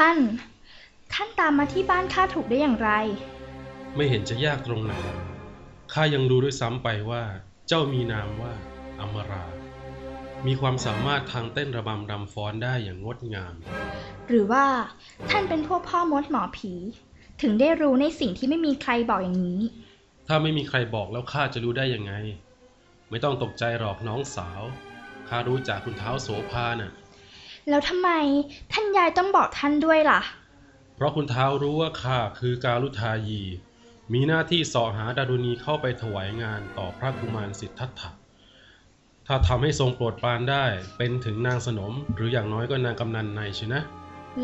ท่าน ท่านตามมาที่บ้านข้าถูกได้อย่างไร ไม่เห็นจะยากตรงไหน ข้ายังรู้ด้วยซ้ำไปว่า เจ้ามีนามว่า อมรา มีความสามารถทางเต้นระบำรำฟ้อนได้อย่างงดงาม หรือว่าท่านเป็นพวกพ่อมดหมอผี ถึงได้รู้ในสิ่งที่ไม่มีใครบอกอย่างนี้ ถ้าไม่มีใครบอกแล้วข้าจะรู้ได้ยังไง ไม่ต้องตกใจหรอกน้องสาว ข้ารู้จากคุณเท้าโสภาน่ะ แล้วทำไมท่านยายต้องบอกท่านด้วยล่ะ เพราะคุณเท้ารู้ว่าข้าคือการุทายี มีหน้าที่เสอหาดารุณีเข้าไปถวายงานต่อพระกุมารสิทธัตถะถ้าทำให้ทรงโปรดปรานได้เป็นถึงนางสนมหรืออย่างน้อยก็นางกำนันในชินะ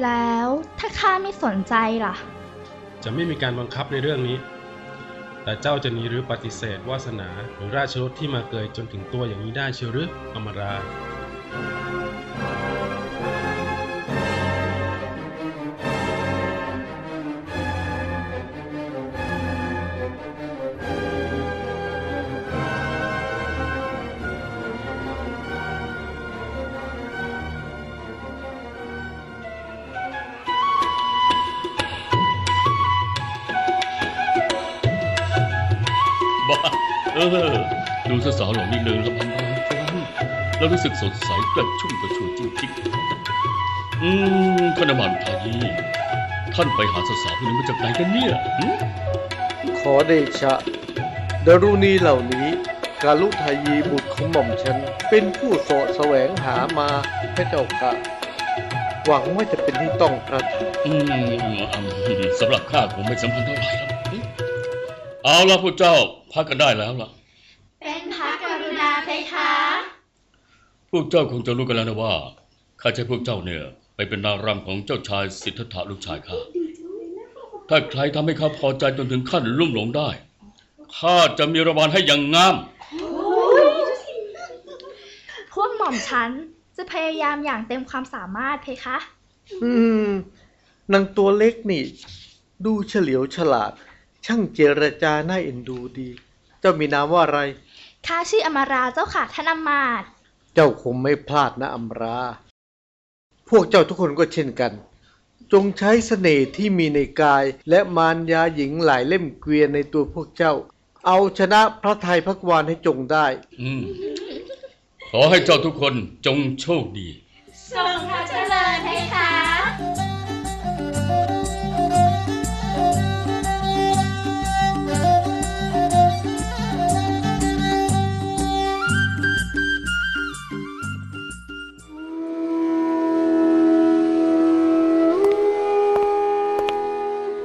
แล้วถ้าข้าไม่สนใจล่ะ จะไม่มีการบังคับในเรื่องนี้ แต่เจ้าจะหนีหรือปฏิเสธวาสนาหรือราชรถที่มาเกยจนถึงตัวอย่างนี้ได้เชียวหรืออมราบ้า ออดูสาวๆเหล่านี้เลยละมันรำฟ้อนแล้วรู้สึกสดใสกระชุ่มกระชวยจริงๆอืมท่านอมันทายีท่านไปหาสาวๆพวกนี้มาจากไหนกันเนี่ยหึขอเดชะดารุณีเหล่านี้กาลุทายีบุตรของหม่อมฉัน เป็นผู้เสาะแสวงหามาพระเจ้าค่ะ หวังว่าจะเป็นที่ต้องพระทัยอืมอืมสำหรับข้าคงไม่สำคัญเท่าไหร่หรอกหึเอาละพวกเจ้า พักกันได้แล้วล่ะ เป็นพระกรุณาเพคะพวกเจ้าคงจะรู้กันแล้วนะว่าข้าจะให้พวกเจ้าเนี่ย ไปเป็นนางรำของเจ้าชายสิทธัตถะลูกชายข้าถ้าใครทำให้ข้าพอใจจนถึงขั้นลุ่มหลงได้ข้าจะมีรางวัลให้อย่างงาม พวกหม่อมฉันจะพยายามอย่างเต็มความสามารถเพคะ อืมนางตัวเล็กนี่ ดูเฉลียวฉลาด ช่างเจรจาน่าเอ็นดูดี เจ้ามีนามว่าอะไร ข้าชื่ออมาราเจ้าค่ะท่านอำมาตย์เจ้าคงไม่พลาดนะอัมรา พวกเจ้าทุกคนก็เช่นกัน จงใช้เสน่ห์ที่มีในกาย และมารยาหญิงหลายเล่มเกวียนในตัวพวกเจ้า เอาชนะพระไทยพระกวานให้จงได้ อืมขอให้เจ้าทุกคนจงโชคดี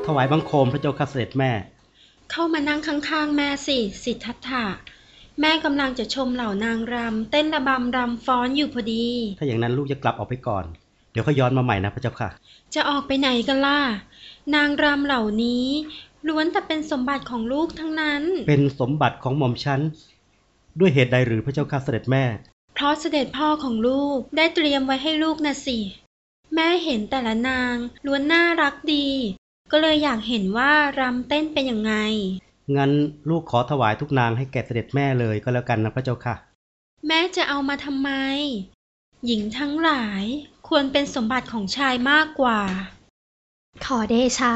ถวายบังคมพระเจ้าข้าเสด็จแม่ เข้ามานั่งข้างๆ แม่สิ สิทธัตถะแม่กำลังจะชมเหล่านางรำเต้นระบำรำฟ้อนอยู่พอดี ถ้าอย่างนั้นลูกจะกลับออกไปก่อน เดี๋ยวเขาย้อนมาใหม่นะพระเจ้าค่ะ จะออกไปไหนกันล่ะ นางรำเหล่านี้ล้วนแต่เป็นสมบัติของลูกทั้งนั้น เป็นสมบัติของหม่อมฉันด้วยเหตุใดหรือพระเจ้าข้าเสด็จแม่ เพราะเสด็จพ่อของลูกได้เตรียมไว้ให้ลูกนะสิ แม่เห็นแต่ละนางล้วนน่ารักดี ก็เลยอยากเห็นว่ารำเต้นเป็นยังไง งั้นลูกขอถวายทุกนางให้แก่เสด็จแม่เลยก็แล้วกันนะพระเจ้าค่ะ แม่จะเอามาทำไม หญิงทั้งหลายควรเป็นสมบัติของชายมากกว่า ขอเดชะ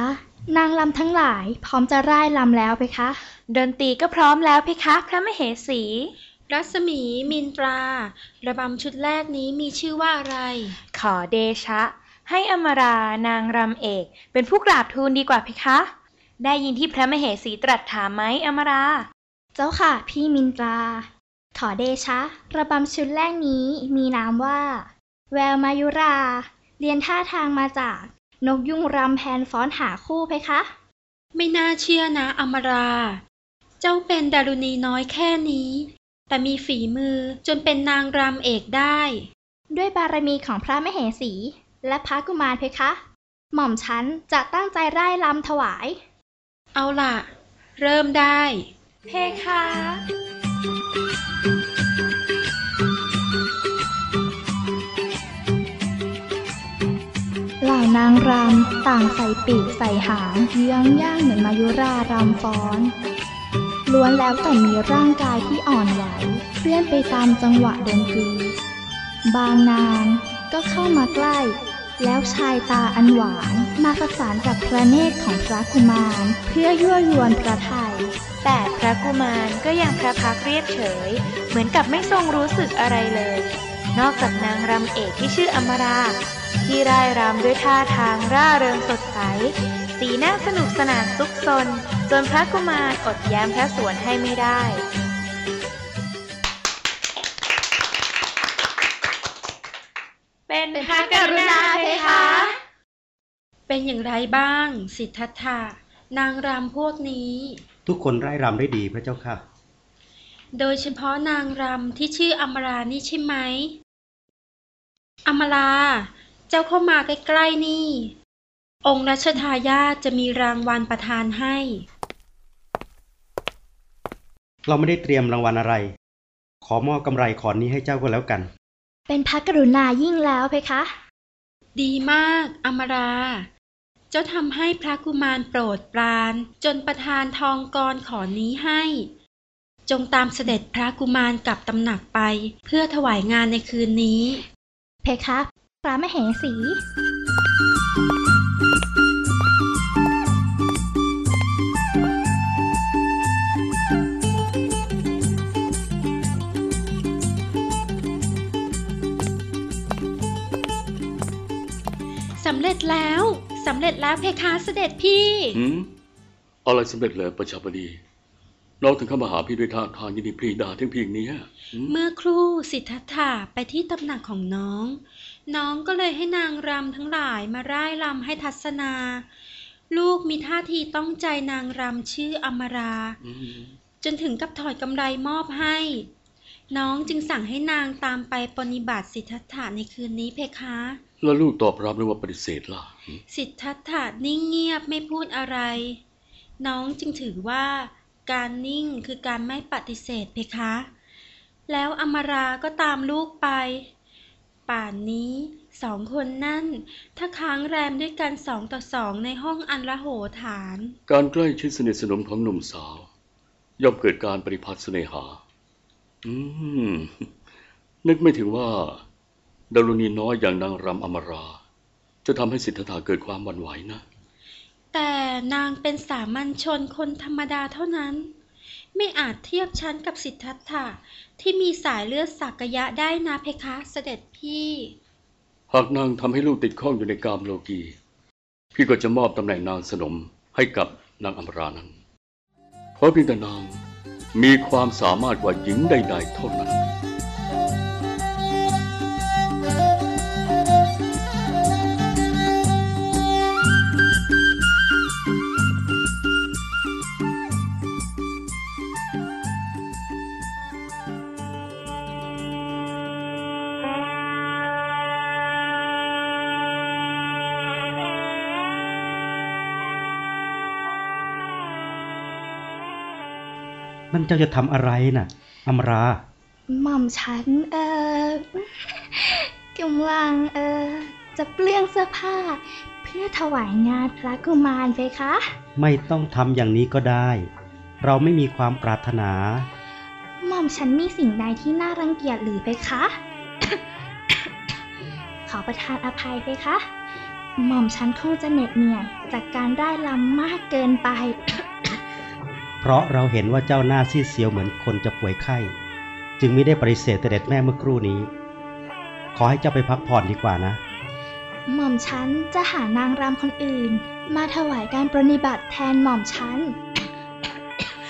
นางลำทั้งหลายพร้อมจะร่ายลำแล้วเพคะ ดนตรีก็พร้อมแล้วเพคะ พระมเหสี รัศมีมินตรา ระบำชุดแรกนี้มีชื่อว่าอะไร ขอเดชะ ให้อมรานางรำเอก เป็นผู้กราบทูลดีกว่าเพคะ ได้ยินที่พระมเหสีตรัสถามไหมอมรา เจ้าค่ะ พี่มินตรา ขอเดชะ ระบำชุดแรกนี้มีนามว่า แววมายุรา เรียนท่าทางมาจาก นกยุงรำแพนฟ้อนหาคู่เพคะ ไม่น่าเชื่อนะอมรา เจ้าเป็นดารุณีน้อยแค่นี้ แต่มีฝีมือจนเป็นนางรำเอกได้ ด้วยบารมีของพระมเหสี และพระกุมารเพคะ หม่อมฉันจะตั้งใจร่ายลำถวาย เอาล่ะ เริ่มได้ เพคะเหล่านางรำต่างใส่ปีกใส่หางเยื้องย่างเหมือนมายุรารำฟ้อนล้วนแล้วแต่มีร่างกายที่อ่อนไหวเคลื่อนไปตามจังหวะดนตรีบางนางก็เข้ามาใกล้ แล้วชายตาอันหวานมาประสานกับพระเนตรของพระกุมาร เพื่อยั่วยวนพระไทย แต่พระกุมารก็ยังพระพักเรียบเฉย เหมือนกับไม่ทรงรู้สึกอะไรเลย นอกจากนางรำเอกที่ชื่ออมรา ที่ร่ายรำด้วยท่าทางร่าเริงสดใส สีหน้าสนุกสนานซุกซน จนพระกุมารอดแย้มพระสวนให้ไม่ได้ เป็นพระกรุณาเพคะ เป็นอย่างไรบ้าง สิทธัตถะนางรำพวกนี้ ทุกคนไร้รำได้ดีพระเจ้าค่ะ โดยเฉพาะนางรำที่ชื่ออมรานี่ใช่ไหม อมรา เจ้าเข้ามาใกล้ๆนี่ องค์รัชทายาทจะมีรางวัลประทานให้ เราไม่ได้เตรียมรางวัลอะไร ขอมอบกำไรขอนนี้ให้เจ้าก็แล้วกัน เป็นพระกรุณายิ่งแล้วเพคะ ดีมากอมรา เจ้าทำให้พระกุมารโปรดปราน จนประทานทองกรขอนนี้ให้ จงตามเสด็จพระกุมารกลับตำหนักไป เพื่อถวายงานในคืนนี้ เพคะพระมเหสี สำเร็จแล้วสำเร็จแล้วเพคะเสด็จพี่หืมอะไรสำเร็จเลยประชาบดีน้องถึงเข้ามาหาพี่ด้วยท่าทางยินดีปรีดาถึงเพียงเนี้ยหืมเมื่อครู่สิทธัตถะไปที่ตำหนักของน้อง น้องก็เลยให้นางรำทั้งหลายมาร่ายรำให้ทัศนา ลูกมีท่าทีต้องใจนางรำชื่ออมราอืมจนถึงกับถอดกำไรมอบให้ น้องจึงสั่งให้นางตามไปปฏิบัติสิทธัตถะในคืนนี้เพคะ แล้วลูกตอบรับหรือว่าปฏิเสธล่ะหืมสิทธัตถะนิ่งเงียบไม่พูดอะไร น้องจึงถือว่าการนิ่งคือการไม่ปฏิเสธเพคะ แล้วอมราก็ตามลูกไป ป่านนี้สองคนนั่น ถ้าค้างแรมด้วยกันสองต่อสองในห้องอันละโหฐาน การใกล้ชิดสนิทสนมของหนุ่มสาว ย่อมเกิดการปริพัฒน์เสน่หา อืม นึกไม่ถึงว่า ดารุณีน้อยอย่างนางรำอมรา จะทำให้สิทธัตถะเกิดความหวั่นไหวนะ แต่นางเป็นสามัญชนคนธรรมดาเท่านั้น ไม่อาจเทียบชั้นกับสิทธัตถะที่มีสายเลือดสักยะได้นะเพคะเสด็จพี่ หากนางทำให้ลูกติดข้องอยู่ในกามโลกี พี่ก็จะมอบตำแหน่งนางสนมให้กับนางอมรานั้น เพราะเพียงแต่นางมีความสามารถกว่าหญิงใดๆเท่านั้น เจ้าจะทำอะไรน่ะอมราหม่อมฉันเออกำลังเออจะเปลื้องเสื้อผ้า เพื่อถวายงานพระกุมารเพคะ ไม่ต้องทำอย่างนี้ก็ได้ เราไม่มีความปรารถนา หม่อมฉันมีสิ่งใดที่น่ารังเกียจหรือเพคะ ขอประทานอภัยเพคะ หม่อมฉันคงจะเหน็ดเหนื่อยจากการได้ลำมากเกินไป เพราะเราเห็นว่าเจ้าหน้าซีดเสียวเหมือนคนจะป่วยไข้ จึงไม่ได้ปฏิเสธเสด็จแม่เมื่อครู่นี้ ขอให้เจ้าไปพักผ่อนดีกว่านะ หม่อมฉันจะหานางรำคนอื่น มาถวายการปรนนิบัติแทนหม่อมฉัน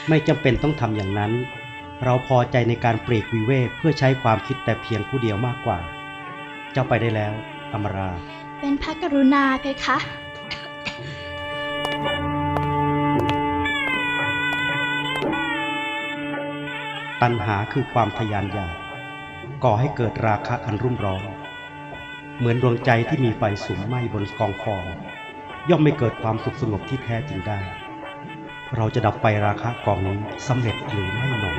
ไม่จำเป็นต้องทำอย่างนั้น เราพอใจในการปลีกวิเวกเพื่อใช้ความคิดแต่เพียงผู้เดียวมากกว่า เจ้าไปได้แล้วอมรา เป็นพระกรุณาเพคะ ตัณหาคือความทะยานอยากก่อให้เกิดราคะอันรุ่มร้อน เหมือนดวงใจที่มีไฟสุมไหม้บนกองฟองย่อมไม่เกิดความสุขสงบที่แท้จริงได้ เราจะดับไฟราคะกองนี้สำเร็จหรือไม่หนอ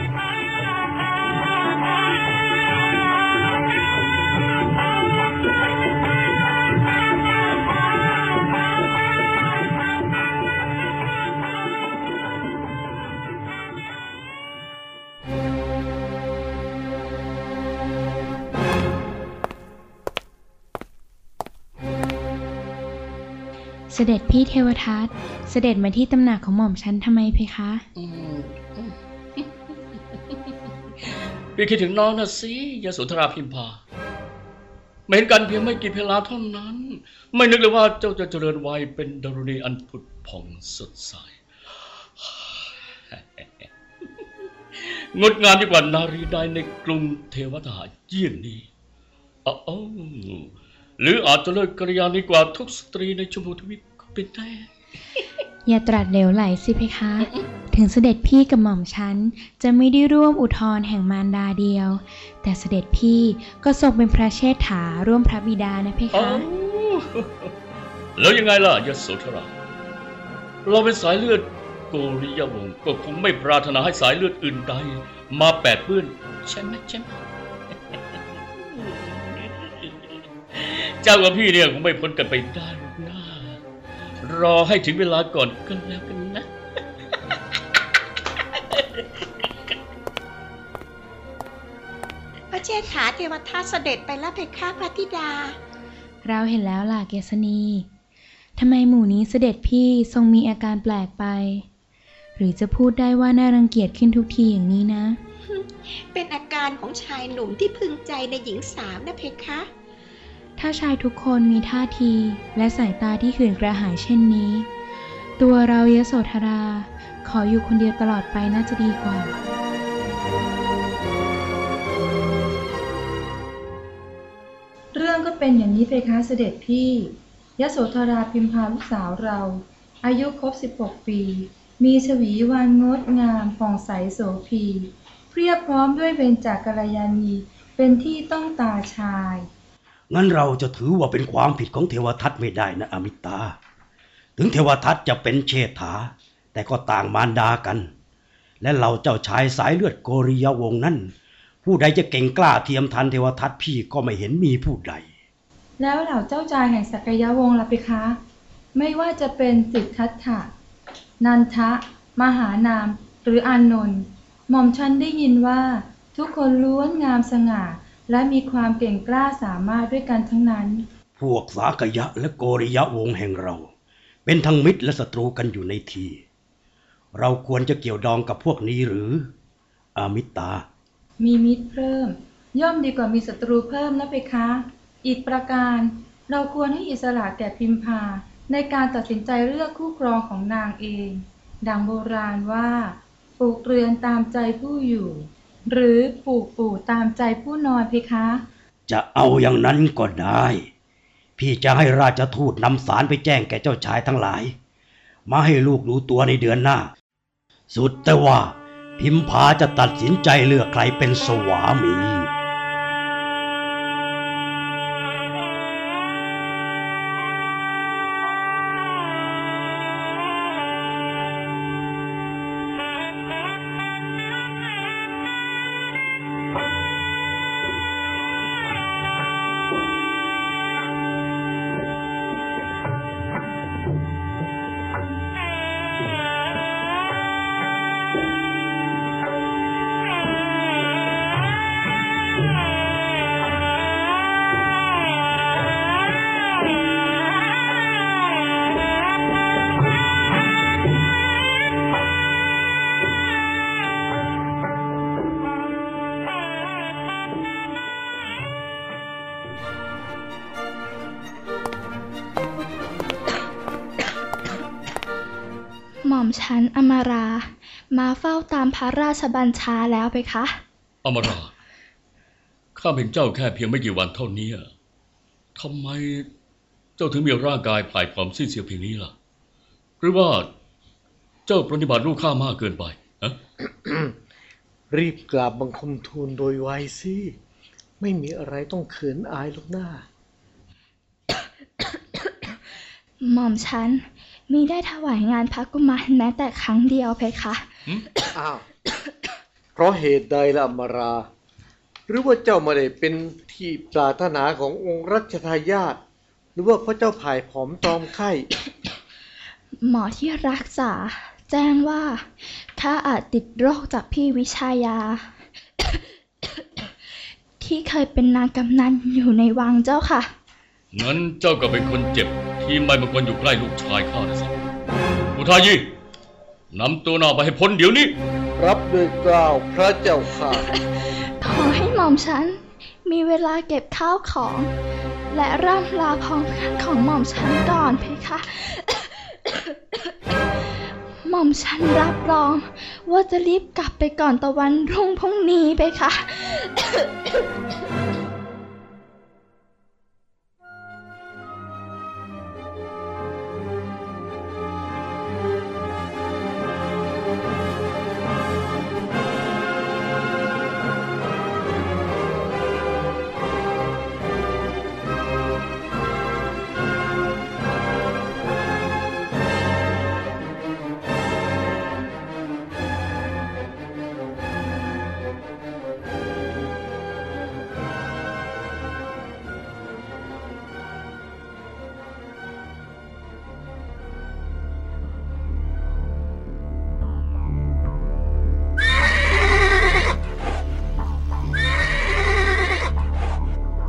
เสด็จพี่เทวทัตเสด็จมาที่ตำหนักของหม่อมฉันทำไมเพคะ พี่คิดถึงน้องนะสิยโสธราพิมพาไม่เห็นกันเพียงไม่กี่เพลาเท่านั้น ไม่นึกเลยว่าเจ้าจะเจริญวัยเป็นดารุณีอันผุดผ่องสดใสงดงามยิ่งกว่านารีใดในกรุงเทวทหารเยี่ยงนี้อ้าว หรืออาจจะเลิกกริยานี้กว่าทุกสตรีในชมพูทวีปก็เป็นได้ อย่าตรัสเหลวไหลสิเพคะ ถึงเสด็จพี่กับหม่อมฉันจะไม่ได้ร่วมอุทธรณ์แห่งมารดาเดียว แต่เสด็จพี่ก็ทรงเป็นพระเชษฐาร่วมพระบิดานะเพเอ้าคะ แล้วยังไงล่ะยโสธราเราเป็นสายเลือดโกริยวงศ์ก็คงไม่ปรารถนาให้สายเลือดอื่นใดมาแปดเปื้อนใช่ไหมใช่ไหม เจ้ากับพี่เนี่ยคงไม่พ้นกันไปได้หรอกนะ รอให้ถึงเวลาก่อนกันแล้วกันนะ พระเชษฐาเทวทัตเสด็จไปแล้วเพคะพระธิดา เราเห็นแล้วล่ะเกษณีทำไมหมู่นี้เสด็จพี่ทรงมีอาการแปลกไป หรือจะพูดได้ว่าน่ารังเกียจขึ้นทุกทีอย่างนี้นะ เป็นอาการของชายหนุ่มที่พึงใจในหญิงสาวนะเพคะ ถ้าชายทุกคนมีท่าทีและสายตาที่ขื่นกระหายเช่นนี้ ตัวเรายโสธรา ขออยู่คนเดียวตลอดไปน่าจะดีกว่าเรื่องก็เป็นอย่างนี้เพคะเสด็จพี่ยโสธราพิมพาลูกสาวเรา อายุครบ 16 ปี มีชวีวันงดงามผ่องใสโสภีเพียบพร้อมด้วยเบญจากัลยาณี เป็นที่ต้องตาชาย งั้นเราจะถือว่าเป็นความผิดของเทวทัตไม่ได้นะอมิตา ถึงเทวทัตจะเป็นเชษฐา แต่ก็ต่างมารดากัน และเราเจ้าชายสายเลือดโกริยวงศ์นั้น ผู้ใดจะเก่งกล้าเทียมทันเทวทัตพี่ก็ไม่เห็นมีผู้ใด แล้วเหล่าเจ้าจายแห่งสักยวงศ์ล่ะเพคะ ไม่ว่าจะเป็นสิทธัตถะนันทะ มหานาม หรืออานนท์หม่อมฉันได้ยินว่าทุกคนล้วนงามสง่า และมีความเก่งกล้าสามารถด้วยกันทั้งนั้น พวกสากยะและโกริยะวงศ์แห่งเรา เป็นทั้งมิตรและศัตรูกันอยู่ในที เราควรจะเกี่ยวดองกับพวกนี้หรือ อามิตา มีมิตรเพิ่ม ย่อมดีกว่ามีศัตรูเพิ่มนะเพคะ อีกประการ เราควรให้อิสระแก่พิมพาในการตัดสินใจเลือกคู่ครองของนางเอง ดังโบราณว่าปลูกเรือนตามใจผู้อยู่ หรือปลูกปู่ตามใจผู้นอนเพคะ จะเอาอย่างนั้นก็ได้ พี่จะให้ราชทูตนำสารไปแจ้งแก่เจ้าชายทั้งหลาย มาให้ลูกรู้ตัวในเดือนหน้า สุดแต่ว่าพิมพาจะตัดสินใจเลือกใครเป็นสวามี เฝ้าตามพระราชบัญชาแล้วไปคะอมราข้าเป็นเจ้าแค่เพียงไม่กี่วันเท่านี้ทำไมเจ้าถึงมีร่างกายผายผอมสิ้นเสียเพียงนี้ล่ะ หรือว่าเจ้าปฏิบัติลูกข้ามากเกินไปฮะรีบกราบบังคมทูลโดยไวสิไม่มีอะไรต้องเขินอายหรอกหน้า หม่อมฉันมีได้ถวายงานพระกุมารแม้แต่ครั้งเดียวเพคะ อ้าวเพราะเหตุใดล่ะอมรา หรือว่าเจ้าไม่ได้เป็นที่ปรารถนาขององค์รัชทายาทหรือว่าเพราะเจ้าผายผอมตอมไข้หมอที่รักษา แจ้งว่าข้าอาจติดโรคจากพี่วิชายา ที่เคยเป็นนางกำนันอยู่ในวังเจ้าค่ะ งั้นเจ้าก็เป็นคนเจ็บ ที่ทีมใบมังกรอยู่ใกล้ลูกชายข้านะสิอุทายี นำตัวนางไปให้พ้นเดี๋ยวนี้ รับด้วยเกล้าวพระเจ้าค่ะ ขอให้หม่อมฉัน มีเวลาเก็บข้าวของ และร่ำลาพร้อมกันของหม่อมฉันก่อนเพคะ หม่อมฉันรับรอง ว่าจะรีบกลับไปก่อนตะวันรุ่งพรุ่งนี้เพคะ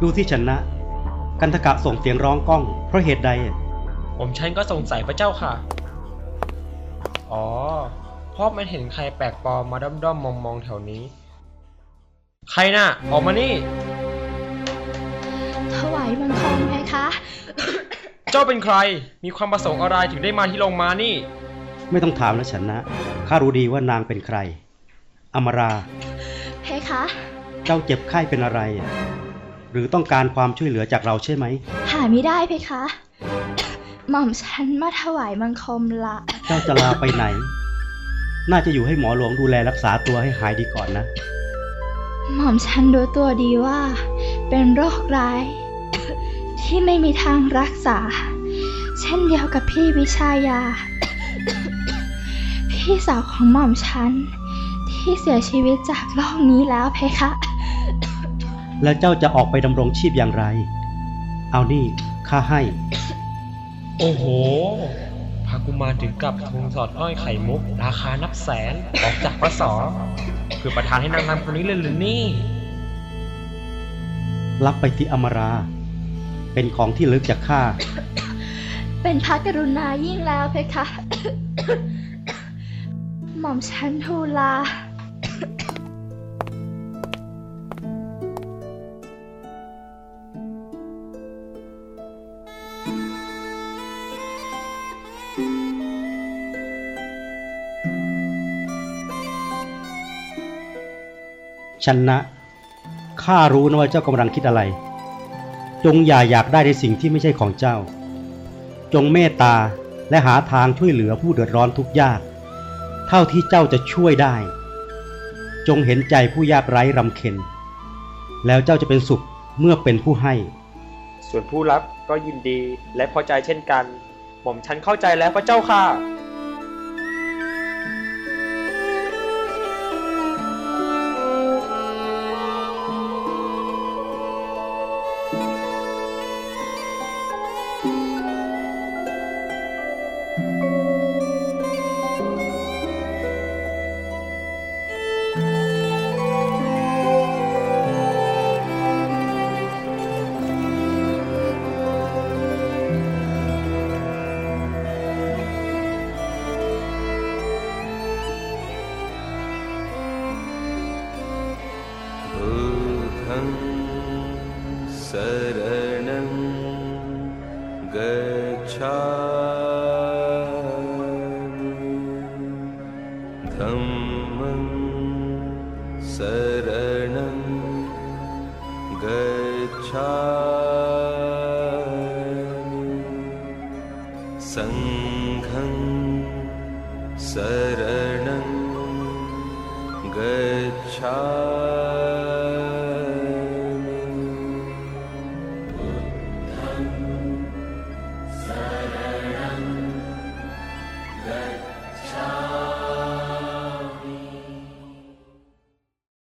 ดูที่ชนะ กันทกะส่งเสียงร้องก้อง เพราะเหตุใดอะผมฉันก็สงสัยพระเจ้าค่ะ อ๋อ เพราะมันเห็นใครแปลกปลอมมาด้อมด้อมมองมองๆแถวนี้ ใครน่ะ ออกมานี่ ถวายบังคมเพคะ เจ้าเป็นใคร มีความประสงค์อะไรถึงได้มาที่โรงมานี่ ไม่ต้องถามแล้วชนะ ข้ารู้ดีว่านางเป็นใคร อมรา เพคะ เจ้าเจ็บไข้เป็นอะไรอะ หรือต้องการความช่วยเหลือจากเราใช่ไหม หาไม่ได้เพคะ หม่อมฉันมาถวายบังคมละ เจ้าจะลาไปไหน น่าจะอยู่ให้หมอหลวงดูแลรักษาตัวให้หายดีก่อนนะ หม่อมฉันรู้ตัวดีว่า เป็นโรคร้าย ที่ไม่มีทางรักษา เช่นเดียวกับพี่วิชายา พี่สาวของหม่อมฉัน ที่เสียชีวิตจากโรคนี้แล้วเพคะ แล้วเจ้าจะออกไปดำรงชีพอย่างไร เอานี่ข้าให้ โอ้โหพากุมารถึงกับทุงสอดอ้อยไข่มุก ราคานับแสนออกจากประสอคือประธานให้นางรำคนนี้เลยหรือนี่ รับไปที่อมรา เป็นของที่ลึกจากข้า เป็นพระกรุณายิ่งแล้วเพคะ หม่อมฉันทูลา ชนะข้ารู้นะว่าเจ้ากำลังคิดอะไร จงอย่าอยากได้ในสิ่งที่ไม่ใช่ของเจ้า จงเมตตาและหาทางช่วยเหลือผู้เดือดร้อนทุกยาก เท่าที่เจ้าจะช่วยได้ จงเห็นใจผู้ยากไร้รำเค็ญแล้วเจ้าจะเป็นสุขเมื่อเป็นผู้ให้ ส่วนผู้รับก็ยินดีและพอใจเช่นกัน หม่อมฉันเข้าใจแล้วพระเจ้าค่ะ